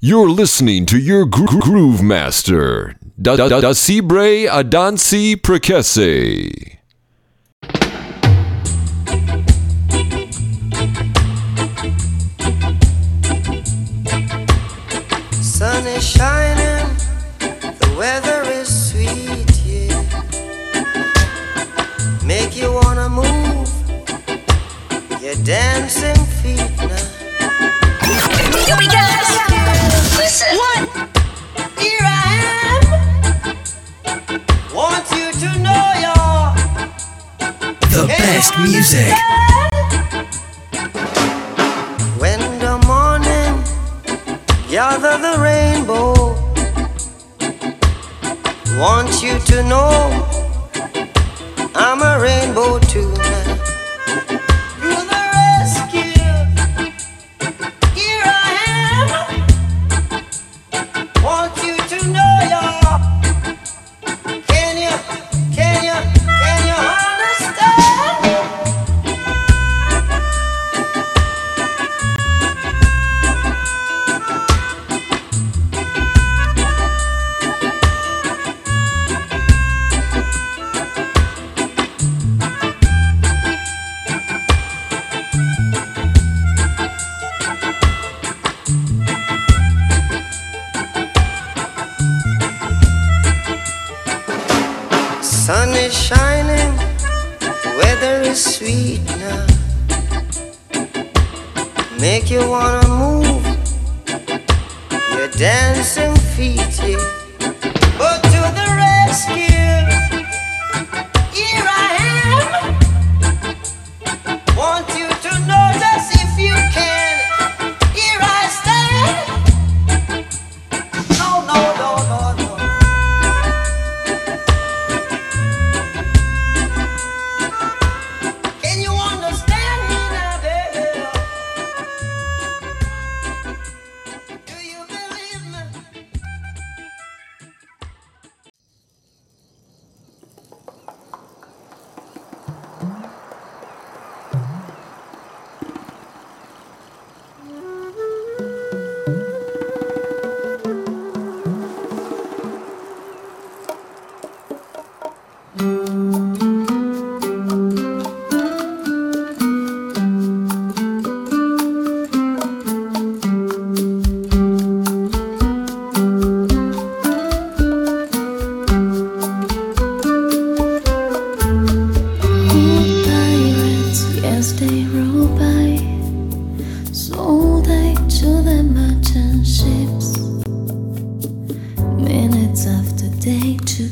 You're listening to your gro- groove master, Da Da Da Da Sibre Adansi Prekese. Sun is shining, the weather is sweet, yeah. Make you wanna move your dancing feet now. Here we go. Best music. When the morning gather the rainbow. Want you to know I'm a rainbow too. Sun is shining, weather is sweet now. Make you wanna move your dancing feet, yeah. But to the rescue, the merchant ships. Minutes after day to